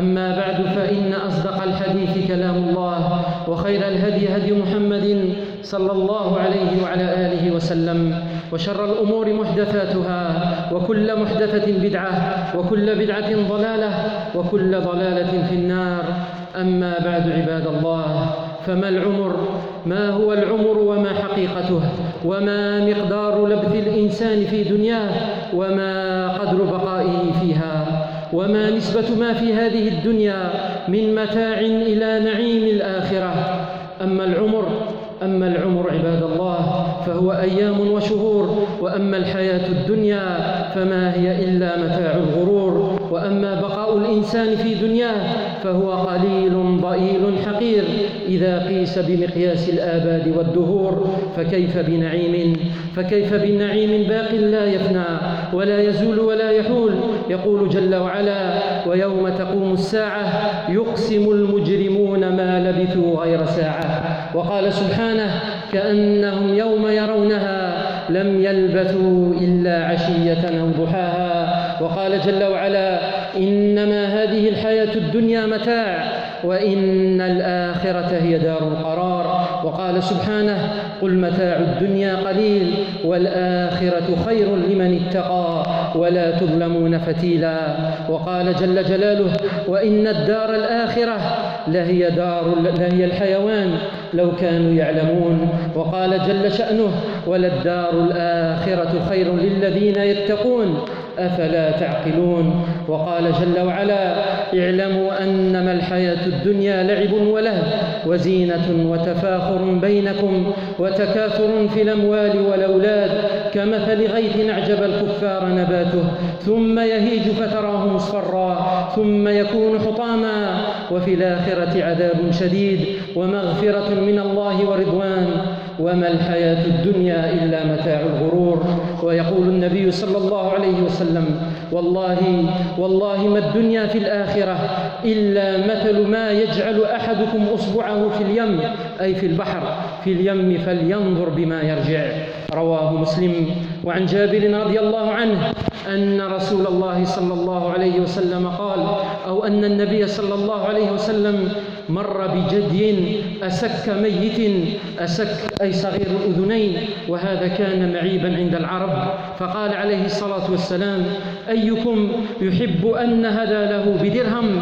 أما بعد فإن أصدق الحديث كلام الله وخير الهدي هدي محمد صلى الله عليه وعلى آله وسلم وشر الأمور محدثاتها وكل محدثة بدعة وكل بدعة ضلالة وكل ضلالة في النار. أما بعد عباد الله فما العمر؟ ما هو العمر وما حقيقته؟ وما مقدار لبث الإنسان في دنياه؟ وما قدر بقائه فيها؟ وما نسبة ما في هذه الدنيا من متاع إلى نعيم الآخرة. أما العمر فهو أيام وشهور وأما الحياة الدنيا فما هي إلا متاع الغرور. وأما بقاء الإنسان في دنياه فهو قليل ضئيل حقير. إذا قيس بمقياس الآباد والدهور فكيف بنعيم؟ فكيف بالنعيم باق لا يفنى ولا يزول ولا يحول. يقول جل وعلا ويوم تقوم الساعة يقسم المجرمون ما لبثوا غير ساعة. وقال سبحانه كأنهم يوم يرونها لم يلبثوا إلا عشية أو ضحاها. وقال جل وعلا إنما هذه الحياة الدنيا متاع وإن الآخرة هي دار القرار. وقال سبحانه قل متاع الدنيا قليل والآخرة خير لمن اتقى ولا تظلمون فتيلا. وقال جل جلاله وإن الدار الآخرة لهي دار لهي الحيوان لو كانوا يعلمون. وقال جل شأنه وللدار الآخرة خير للذين يتقون أفلا تعقلون؟ وقال جل وعلا اعلموا أنما الحياة الدنيا لعب ولهو وزينة وتفاخر بينكم وتكاثر في الأموال والأولاد كمثل غيث أعجب الكفار نباته ثم يهيج فتراه مصفرا ثم يكون حطاما وفي الآخرة عذاب شديد ومغفرة من الله ورضوان وما الحياة الدنيا إلا متاع الغرور. ويقول النبي صلى الله عليه وسلم والله والله ما الدنيا في الآخرة إلا مثل ما يجعل أحدكم أصبعه في اليم أي في البحر في اليم فلينظر بما يرجع. رواه مسلم. وعن جابر رضي الله عنه أن رسول الله صلى الله عليه وسلم قال أو أن النبي صلى الله عليه وسلم مر بجدي أسك ميت أسك أي صغير الأذنين وهذا كان معيبا عند العرب. فقال عليه الصلاة والسلام أيكم يحب أن هدى له بدرهم؟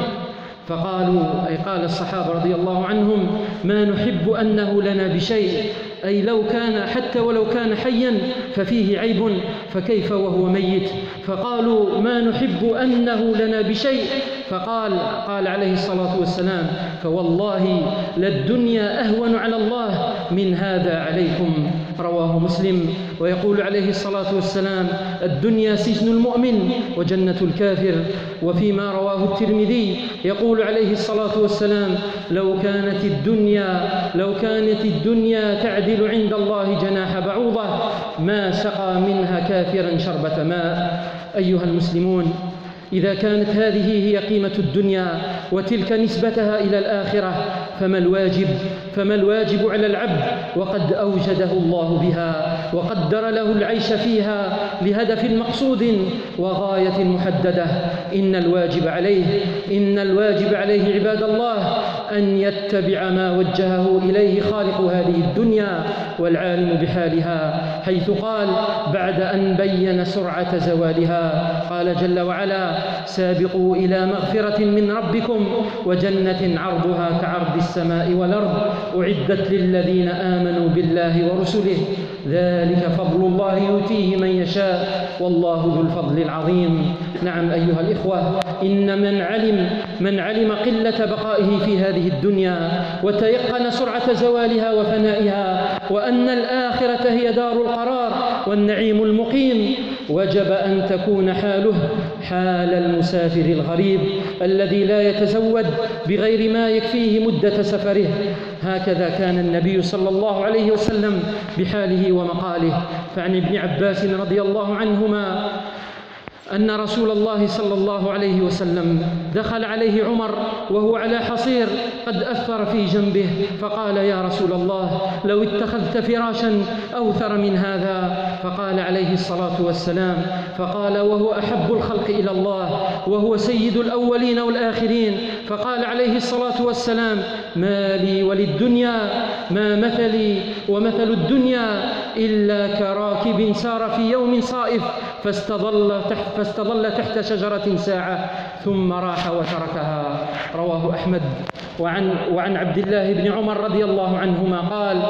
فقالوا أي قال الصحابة رضي الله عنهم ما نحب أنه لنا بشيء. أي لو كان حتى ولو كان حيا ففيه عيب فكيف وهو ميت؟ فقالوا ما نحب أنه لنا بشيء. فقال قال عليه الصلاة والسلام فوالله للدنيا أهون على الله من هذا عليكم. رواه مسلم ويقول عليه الصلاة والسلام الدنيا سجن المؤمن وجنة الكافر. وفيما رواه الترمذي يقول عليه الصلاة والسلام لو كانت الدنيا لو كانت الدنيا تعدل عند الله جناح بعوضة ما سقى منها كافرا شربة ماء. أيها المسلمون إذا كانت هذه هي قيمة الدنيا وتلك نسبتها إلى الآخرة فما الواجب؟ فما الواجب على العبد؟ وقد أوجده الله بها. وقدر له العيش فيها لهدف مقصود وغاية محددة. إن الواجب عليه إن الواجب عليه عباد الله أن يتبع ما وجهه إليه خالق هذه الدنيا والعالم بحالها حيث قال بعد أن بين سرعة زوالها قال جل وعلا سابقوا إلى مغفرة من ربكم وجنة عرضها كعرض السماء والأرض أعدت للذين آمنوا بالله ورسله ذلك فضل الله يؤتيه من يشاء. والله ذو الفضل العظيم. نعم أيها الإخوة إن من علم من علم قلة بقائه في هذه الدنيا وتيقن سرعة زوالها وفنائها وأن الآخرة هي دار القرار والنعيم المقيم وجب أن تكون حاله حال المسافر الغريب الذي لا يتزود بغير ما يكفيه مدة سفره. هكذا كان النبي صلى الله عليه وسلم بحاله ومقاله. فعن ابن عباس رضي الله عنهما أن رسول الله صلى الله عليه وسلم دخل عليه عمر وهو على حصير قد أثر في جنبه فقال يا رسول الله لو اتخذت فراشا أوثر من هذا. فقال عليه الصلاة والسلام فقال وهو أحب الخلق إلى الله وهو سيد الأولين والآخرين فقال عليه الصلاة والسلام ما لي وللدنيا ما مثلي ومثل الدنيا إلا كراكب سار في يوم صائف فاستظل تحت فاستظل تحت شجرة ساعة ثم راح وتركها. رواه أحمد. وعن, وعن عبد الله بن عمر رضي الله عنهما قال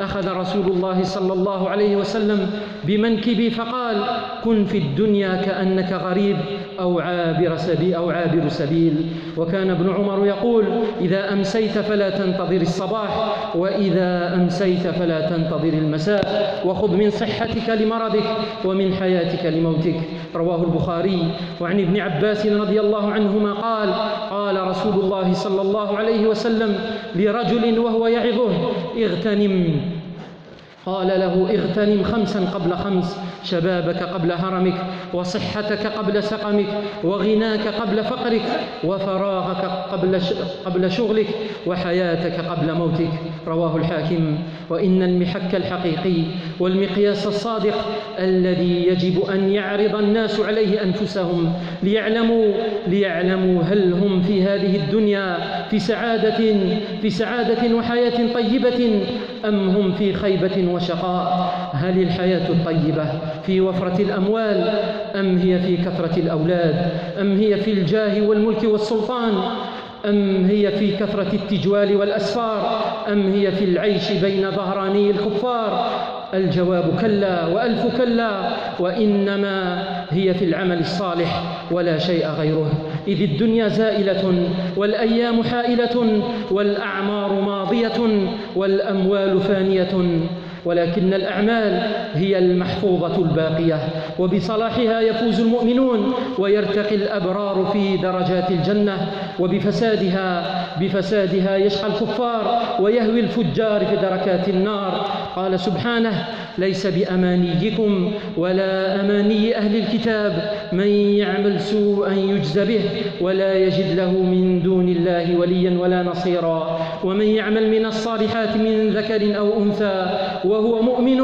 أخذ رسول الله صلى الله عليه وسلم بمنكبي فقال كن في الدنيا كأنك غريب أو عابر سبيل أو عابر سبيل وكان ابن عمر يقول إذا أمسيت فلا تنتظر الصباح وإذا أمسيت فلا تنتظر المساء وخذ من صحتك لمرضك ومن حياتك لموتك. رواه البخاري. وعن ابن عباس رضي الله عنهما قال قال رسول الله صلى الله عليه وسلم لرجل وهو يعظه اغتنم. قال له اغتنم خمسا قبل خمس. شبابك قبل هرمك وصحتك قبل سقمك وغناك قبل فقرك وفراغك قبل شغلك وحياتك قبل موتك. رواه الحاكم وإن المحك الحقيقي والمقياس الصادق الذي يجب أن يعرض الناس عليه أنفسهم ليعلموا ليعلموا هل هم في هذه الدنيا في سعادة في سعادة وحياة طيبة أم هم في خيبة وشقاء. هل الحياة الطيبة في وفرة الأموال أم هي في كثرة الأولاد أم هي في الجاه والملك والسلطان أم هي في كثرة التجوال والأسفار؟ أم هي في العيش بين ظهراني الكفار؟ الجواب كلا وألف كلا وإنما هي في العمل الصالح ولا شيء غيره. إذ الدنيا زائلة والأيام حائلة والأعمار ماضية والأموال فانية. ولكن الأعمال هي المحفوظة الباقية وبصلاحها يفوز المؤمنون ويرتقي الأبرار في درجات الجنة وبفسادها بفسادها يشقى الكفار ويهوي الفجار في دركات النار قال سبحانه ليس بأمانيكم ولا أماني أهل الكتاب من يعمل سوءا يجز به ولا يجد له من دون الله وليا ولا نصيرا. ومن يعمل من الصالحات من ذكر أو أنثى وهو مؤمن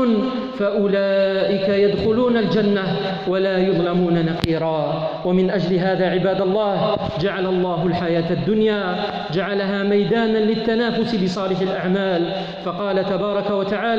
فأولئك يدخلون الجنة ولا يظلمون نقيرا. ومن أجل هذا عباد الله جعل الله الحياة الدنيا جعلها ميدانا للتنافس بصالح الأعمال. فقال تبارك وتعالى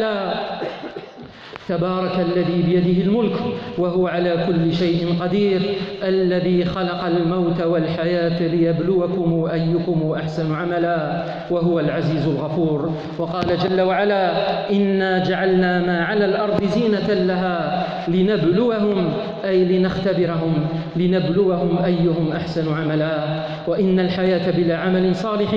تبارك الذي بيده الملك وهو على كل شيء قدير الذي خلق الموت والحياة ليبلوكم أيكم أحسن عملا وهو العزيز الغفور. وقال جل وعلا إنا جعلنا ما على الأرض زينة لها لنبلوهم أي لنختبرهم لنبلوهم أيهم أحسن عملا. وإن الحياة بلا عمل صالح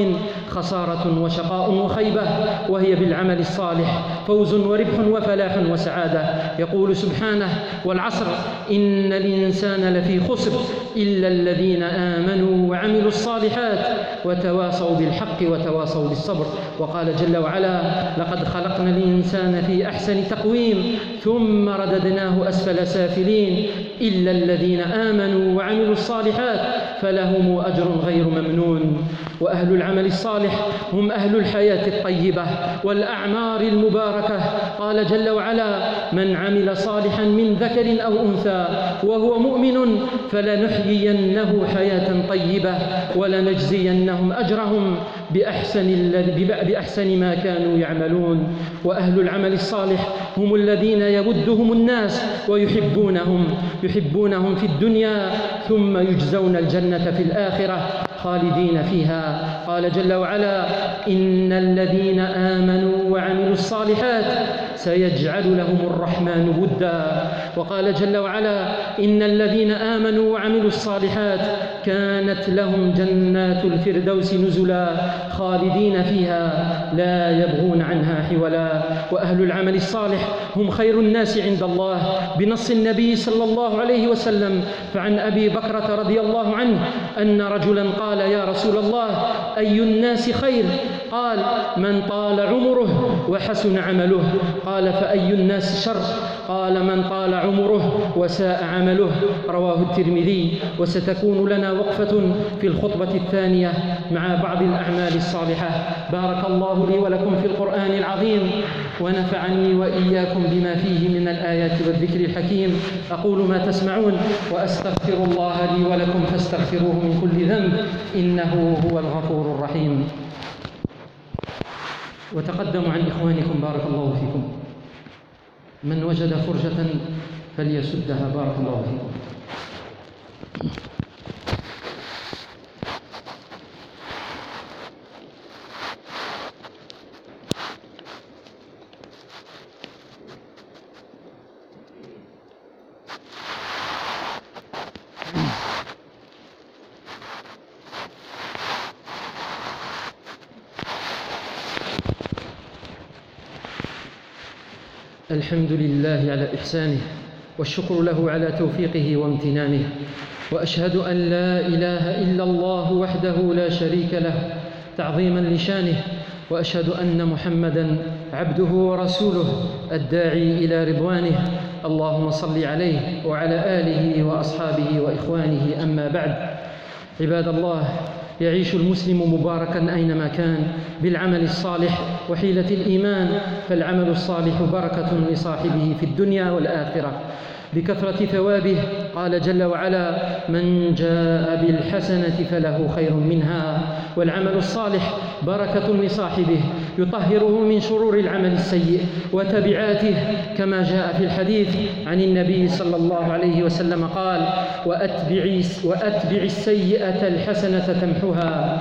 خسارة وشقاء وخيبة وهي بالعمل الصالح فوز وربح وفلاح وسعادة. يقول سبحانه والعصر إن الإنسان لفي خسر إلا الذين آمنوا وعملوا الصالحات وتواصوا بالحق وتواصوا بالصبر. وقال جل وعلا لقد خلقنا الإنسان في أحسن تقويم ثم رددناه أسفل سافلين. إلا الذين آمنوا وعملوا الصالحات فلهم أجر غير ممنون. وأهل العمل الصالح هم أهل الحياة الطيبة والأعمار المباركة. قال جل وعلا من عمل صالحا من ذكر أو أنثى وهو مؤمن فلنحيينه حياة طيبة ولنجزينهم أجرهم بأحسن, بأحسن ما كانوا يعملون. وأهل العمل الصالح هم الذين يودهم الناس ويحبونهم يحبونهم في الدنيا ثم يجزون الجنة في الآخرة خالدين فيها. قال جل وعلا إن الذين آمنوا وعملوا الصالحات سيجعل لهم الرحمن ودا. وقال جل وعلا إن الذين آمنوا وعملوا الصالحات كانت لهم جنات الفردوس نزلا خالدين فيها لا يبغون عنها حولا. وأهل العمل الصالح هم خير الناس عند الله. بنص النبي صلى الله عليه وسلم فعن أبي بكرة رضي الله عنه أن رجلا قال يا رسول الله أي الناس خير؟ قال من طال عمره وحسن عمله. قال فأي الناس شر؟ قال من طال عمره وساء عمله. رواه الترمذي. وستكون لنا وقفة في الخطبة الثانية مع بعض الأعمال الصالحة. بارك الله لي ولكم في القرآن العظيم. ونفعني وإياكم بما فيه من الآيات والذكر الحكيم. أقول ما تسمعون وأستغفر الله لي ولكم فاستغفروه من كل ذنب. إنه هو الغفور الرحيم. وتقدموا عن إخوانكم. بارك الله فيكم. من وجد فرجة فليسدها. بارك الله فيكم الحمد لله على إحسانه والشكر له على توفيقه وامتنانه وأشهد أن لا إله إلا الله وحده لا شريك له تعظيما لشانه وأشهد أن محمدا عبده ورسوله الداعي إلى رضوانه اللهم صل عليه وعلى آله وأصحابه وإخوانه أما بعد عباد الله يعيش المسلم مباركا أينما كان بالعمل الصالح وحيلة الإيمان فالعمل الصالح بركة لصاحبه في الدنيا والآخرة. بكثرة ثوابه. قال جل وعلا من جاء بالحسنة فله خير منها والعمل الصالح بركة لصاحبه يطهره من شرور العمل السيء وتبعاته كما جاء في الحديث عن النبي صلى الله عليه وسلم قال وأتبع, وأتبع السيئة الحسنة تمحها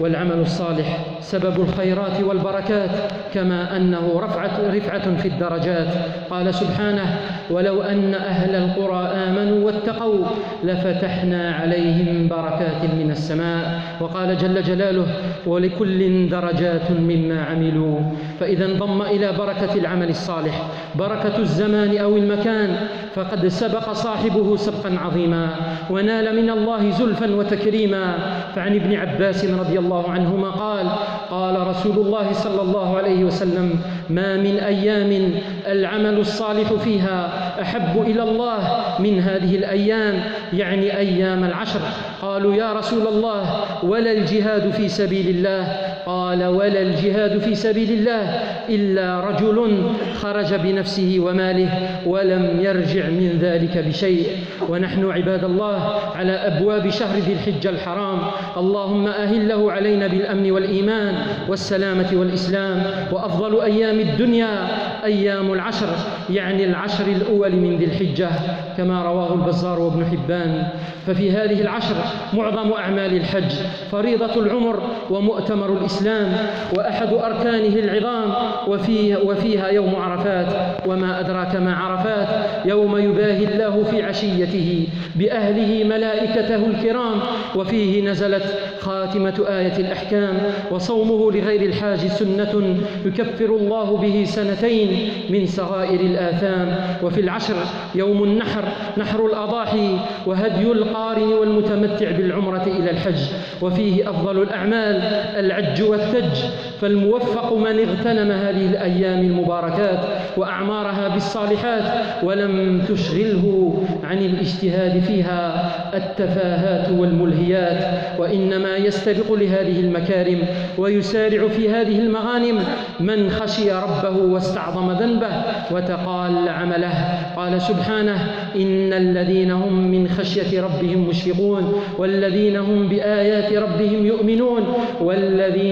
والعمل الصالح سبب الخيرات والبركات كما أنه رفعه رفعة في الدرجات. قال سبحانه ولو أن أهل القرى آمنوا واتقوا لفتحنا عليهم بركات من السماء. وقال جل جلاله ولكل درجات مما عملوا. فإذا انضم إلى بركة العمل الصالح بركة الزمان أو المكان فقد سبق صاحبه سبقا عظيما. ونال من الله زلفا وتكريما. فعن ابن عباس رضي الله عنهما قال قال رسول الله صلى الله عليه وسلم ما من أيام العمل الصالح فيها أحب إلى الله من هذه الأيام يعني أيام العشر. قالوا يا رسول الله ولا الجهاد في سبيل الله قال ولا الجهاد في سبيل الله إلا رجل خرج بنفسه وماله ولم يرجع من ذلك بشيء. ونحن عباد الله على أبواب شهر ذي الحجة الحرام. اللهم أهله علينا بالأمن والإيمان والسلامة والإسلام. وأفضل أيام الدنيا أيام العشر يعني العشر الأول من ذي الحجة كما رواه البزار وابن حبان. ففي هذه العشر معظم أعمال الحج فريضة العمر ومؤتمر الإسلام وأحد أركانه العظام وفيه وفيها يوم عرفات وما أدراك ما عرفات يوم يباهي الله في عشيته بأهله ملائكته الكرام وفيه نزلت خاتمة آية الأحكام وصومه لغير الحاج سنة يكفر الله به سنتين من صغائر الآثام وفي العشر يوم النحر نحر الأضاحي وهدي القارن والمتمتع بالعمرة إلى الحج وفيه أفضل الأعمال العج والتج فالموفق من اغتنم هذه الأيام المباركات وأعمارها بالصالحات ولم تشغله عن الاجتهاد فيها التفاهات والملهيات وإنما يستبق لهذه المكارم ويسارع في هذه المغانم من خشي ربه واستعظم ذنبه وتقال عمله. قال سبحانه إن الذين هم من خشية ربهم مشفقون والذين هم بآيات ربهم يؤمنون والذين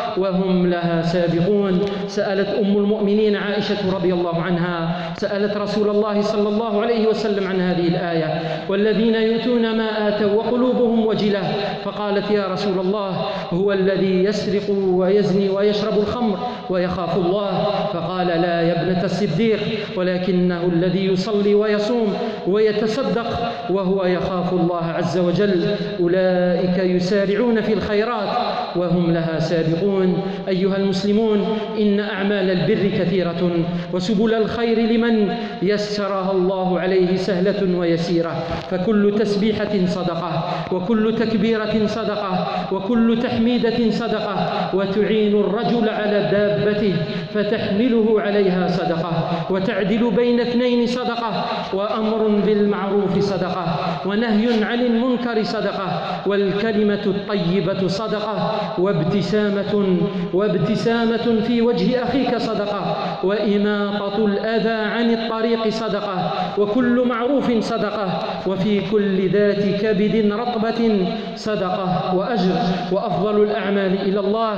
وهم لها سابقون. سألت أم المؤمنين عائشة رضي الله عنها سألت رسول الله صلى الله عليه وسلم عن هذه الآية والذين يؤتون ما آتوا وقلوبهم وجلة. فقالت يا رسول الله هو الذي يسرق ويزني ويشرب الخمر ويخاف الله. فقال لا يا ابنة الصديق ولكنه الذي يصلي ويصوم ويتصدق وهو يخاف الله عز وجل. أولئك يسارعون في الخيرات وهم لها سابقون. أيها المسلمون إن أعمال البر كثيرة وسبل الخير لمن يسرها الله عليه سهلة ويسيرة. فكل تسبيحة صدقة وكل تكبيرة صدقة وكل تحميدة صدقة وتعين الرجل على دابته فتحمله عليها صدقة وتعدل بين اثنين صدقة وأمر بالمعروف صدقة ونهي عن المنكر صدقة والكلمة الطيبة صدقة وابتسامة وابتسامة في وجه أخيك صدقة واماطه الأذى عن الطريق صدقة وكل معروف صدقة وفي كل ذات كبد رطبة صدقة. وأجر وأفضل الأعمال إلى الله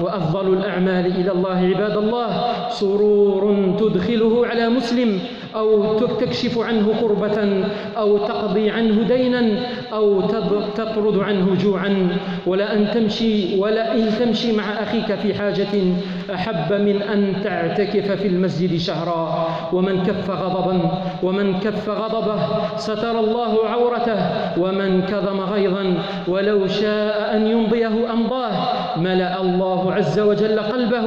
وأفضل الأعمال إلى الله عباد الله. سرور تدخله على مسلم أو تكشف عنه كربة أو تقضي عنه دينا أو تطرد عنه جوعا. ولا أن تمشي ولا إن تمشي مع أخيك في حاجة أحب من أن تعتكف في المسجد شهرا. ومن كف غضبا ومن كف غضبه ستر الله عورته. ومن كظم غيظا ولو شاء أن يمضيه أمضاه. ملأ الله عز وجل قلبه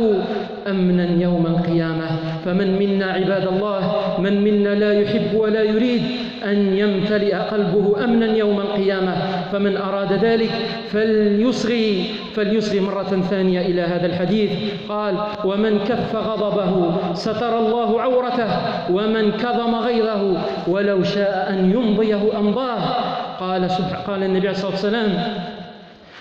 أمنا يوم القيامة. فمن منا عباد الله من منا لا يحب ولا يريد أن يمتلئ قلبه أمنا يوم القيامة. فمن أراد ذلك فليصغي فليصغي مرة ثانية إلى هذا الحديث. قال ومن كف غضبه ستر الله عورته ومن كظم غيظه ولو شاء أن يمضيه أمضاه. قال قال النبي عليه الصلاة والسلام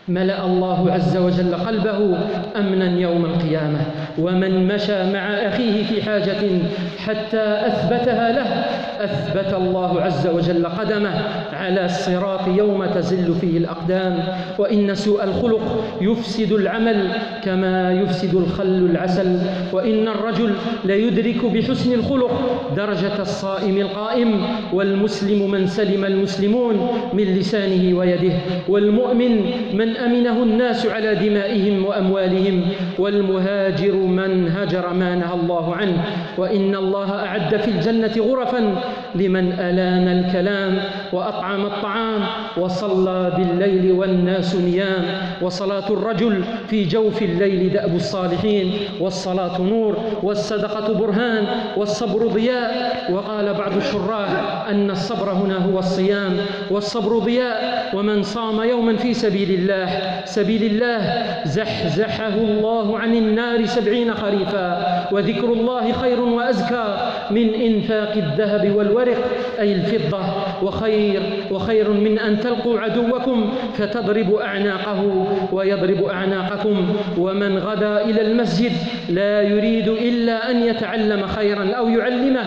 ملأ الله عز وجل قلبه أمنا يوم القيامة. ومن مشى مع أخيه في حاجة حتى أثبتها له أثبت الله عز وجل قدمه على الصراط يوم تزل فيه الأقدام. وإن سوء الخلق يفسد العمل كما يفسد الخل العسل. وإن الرجل ليدرك بحسن الخلق درجة الصائم القائم. والمسلم من سلم المسلمون من لسانه ويده. والمؤمن من أمنه الناس على دمائهم وأموالهم. والمهاجر من هجر ما نهى الله عنه. وإن الله أعد في الجنة غرفا لمن ألان الكلام وأطعم الطعام وصلى بالليل والناس نيام وصلاة الرجل في جوف الليل دأب الصالحين والصلاة نور والصدقة برهان والصبر ضياء وقال بعض الشراح أن الصبر هنا هو الصيام والصبر ضياء ومن صام يوما في سبيل الله سبيل الله زحزحه الله عن النار سبعين خريفا وذكر الله خير وأزكى من إنفاق الذهب والورق أي الفضة وخير وخير من أن تلقوا عدوكم فتضرب أعناقه ويضرب أعناقكم. ومن غدا إلى المسجد لا يريد إلا أن يتعلم خيرا أو يعلمه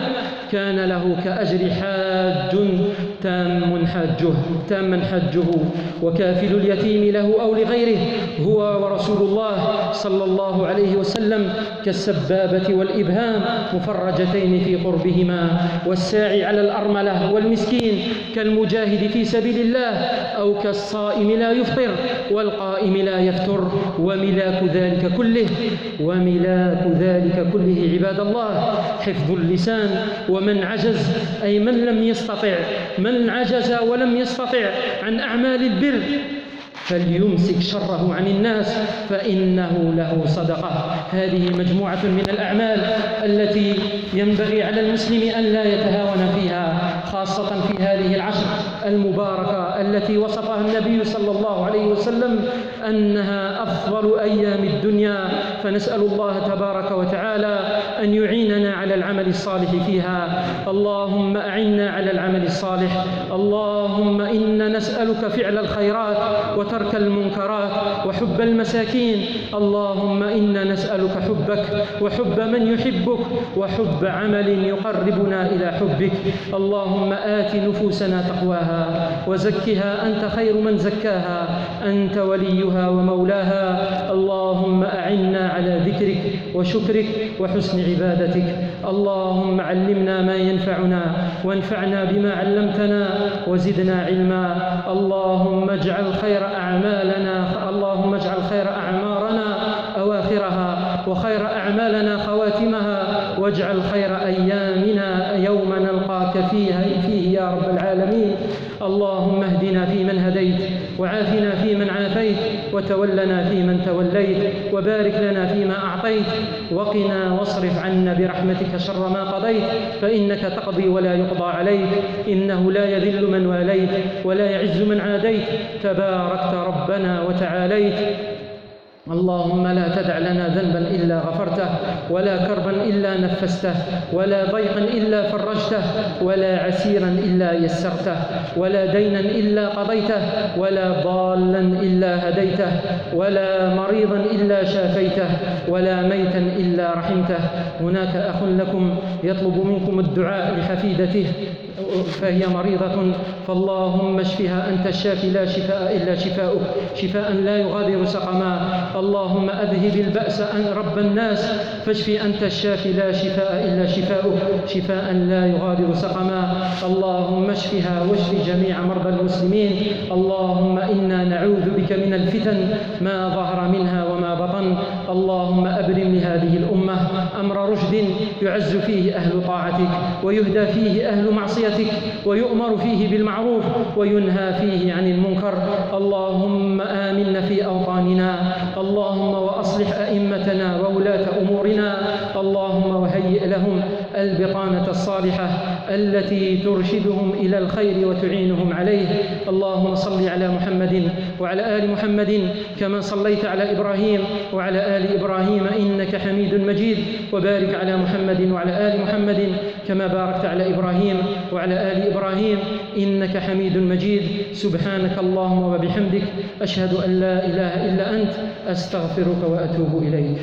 كان له كأجر حاج تام حجه تاما حجه. وكافل اليتيم له أو لغيره هو ورسول الله صلى الله عليه وسلم كالسبابة والإبهام مفرجتين في قربهما. والساعي على الأرملة والمسكين كالمجاهد في سبيل الله أو كالصائم لا يفطر والقائم لا يفتر. وملاك ذلك كله وملاك ذلك كله عباد الله حفظ اللسان ومن عجز أي من لم يستطع من عجز ولم يستطع عن أعمال البر فليمسك شره عن الناس فإنه له صدقة. هذه مجموعة من الأعمال التي ينبغي على المسلم أن لا يتهاون فيها خاصة في هذه العشر المباركة التي وصفها النبي صلى الله عليه وسلم أنها أفضل أيام الدنيا فنسأل الله تبارك وتعالى أن يعيننا على العمل الصالح فيها. اللهم أعنا على العمل الصالح. اللهم إنا نسألك فعل الخيرات وترك المنكرات وحب المساكين. اللهم إنا نسألك حبك وحب من يحبك وحب عمل يقربنا إلى حبك. اللهم آت نفوسنا تقواها وزكها أنت خير من زكاها. أنت وليها ومولاها اللهم أعنا على ذكرك وشكرك وحسن عبادتك. اللهم علمنا ما ينفعنا وانفعنا بما علمتنا وزدنا علما. اللهم اجعل خير أعمالنا اللهم اجعل خير أعمارنا أواخرها وخير أعمالنا خواتمها. واجعل خير أيامنا يوم نلقاك فيها فيه يا رب العالمين. اللهم اهدنا فيمن هديت وعافنا فيمن عافيت. وتولنا فيمن توليت وبارك لنا فيما أعطيت وقنا واصرف عنا برحمتك شر ما قضيت فإنك تقضي ولا يقضى عليك إنه لا يذل من واليت ولا يعز من عاديت تباركت ربنا وتعاليت اللهم لا تدع لنا ذنبا إلا غفرته ولا كربا إلا نفسته ولا ضيقا إلا فرجته ولا عسيرا إلا يسرته ولا دينا إلا قضيته ولا ضالا إلا هديته ولا مريضا إلا شافيته ولا ميتا إلا رحمته. هناك أخ لكم يطلب منكم الدعاء لحفيدته فهي مريضة فاللهم اشفها أنت الشافي لا شفاء إلا شفاؤك. شفاء لا يغادر سقما. اللهم أذهب البأس أن رب الناس. فاشفي أنت الشافي لا شفاء إلا شفاؤك. شفاء لا يغادر سقما. اللهم اشفها واشف جميع مرضى المسلمين. اللهم إنا نعوذ بك من الفتن. ما ظهر منها وما بطن. اللهم أبرم لهذه الأمة. أمر رشد يعز فيه أهل طاعتك ويهدى فيه أهل معصيتك ويؤمر فيه بالمعروف وينهى فيه عن المنكر. اللهم آمنا في أوطاننا. اللهم وأصلح أئمتنا وولاة أمورنا. اللهم وهيئ لهم البطانة الصالحة التي ترشدهم إلى الخير وتعينهم عليه. اللهم صل على محمد وعلى آل محمد كما صليت على إبراهيم وعلى آل إبراهيم إنك حميد مجيد. وبارك على محمد وعلى آل محمد كما باركت على إبراهيم وعلى آل إبراهيم إنك حميد مجيد. سبحانك اللهم وبحمدك أشهد أن لا إله إلا أنت أستغفرك وأتوب إليك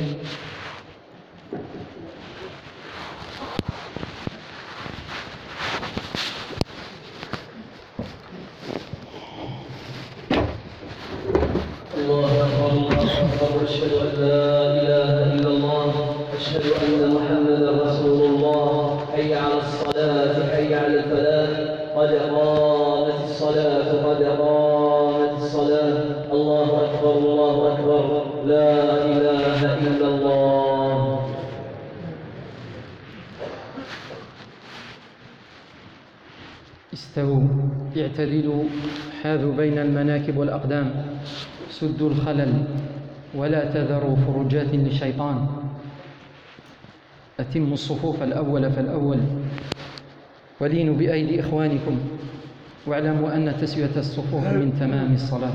أشهد أن محمدا رسول الله حي على الصلاة حي على الفلاح قد قامت الصلاة قد قامت الصلاة الله أكبر الله أكبر لا إله إلا الله استووا اعتدلوا حاذوا بين المناكب والأقدام. سدوا الخلل ولا تذروا فرجات للشيطان. أتموا الصفوف الأول فالأول. ولينوا بأيدي إخوانكم واعلموا أن تسوية الصفوف من تمام الصلاة.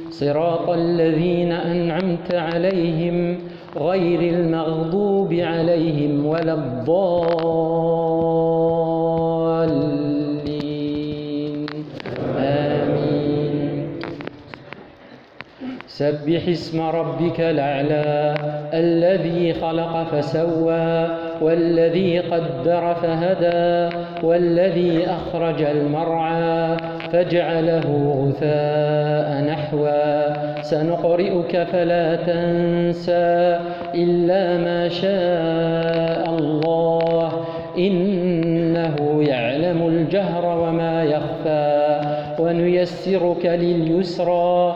صراط الذين أنعمت عليهم غير المغضوب عليهم ولا الضالين. آمين. سبح اسم ربك الأعلى الذي خلق فسوى والذي قدر فهدى والذي أخرج المرعى فاجعله غثاء نحوا سنقرئك فلا تنسى إلا ما شاء الله إنه يعلم الجهر وما يخفى. ونيسرك لليسرى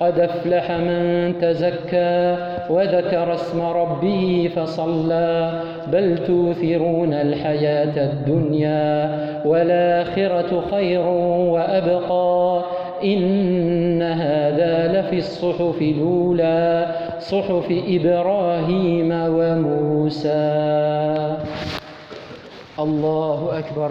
قد افلح من تزكى وذكر اسم ربه فصلى بل توثرون الحياة الدنيا والآخرة خير وأبقى إن هذا لفي الصحف الأولى صحف إبراهيم وموسى. الله أكبر.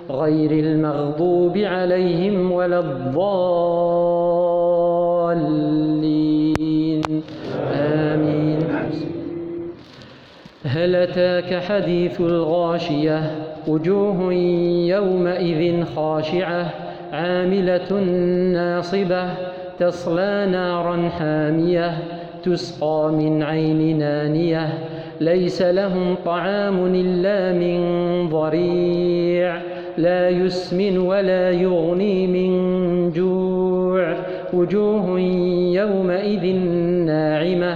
غير المغضوب عليهم ولا الضالين. آمين. هل أتاك حديث الغاشية؟ وجوه يومئذ خاشعة عاملة ناصبة تصلى نارا حامية تسقى من عين نانية. ليس لهم طعام إلا من ضريع. لا يسمن ولا يغني من جوع. وجوه يومئذ ناعمة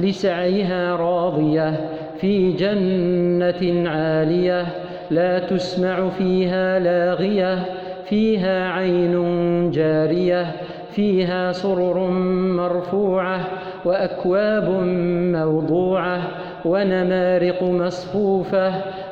لسعيها راضية في جنة عالية. لا تسمع فيها لاغية فيها عين جارية فيها سرر مرفوعة وأكواب موضوعة ونمارق مصفوفة.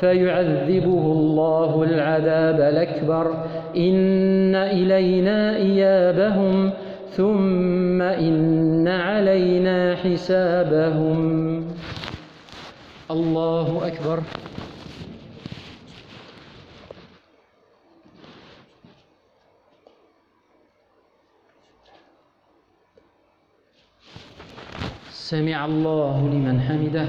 فيعذبه الله العذاب الأكبر. إن إلينا إيابهم ثم إن علينا حسابهم. الله أكبر. سمع الله لمن حمده.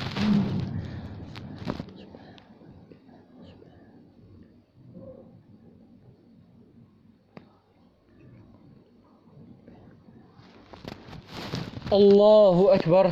الله أكبر.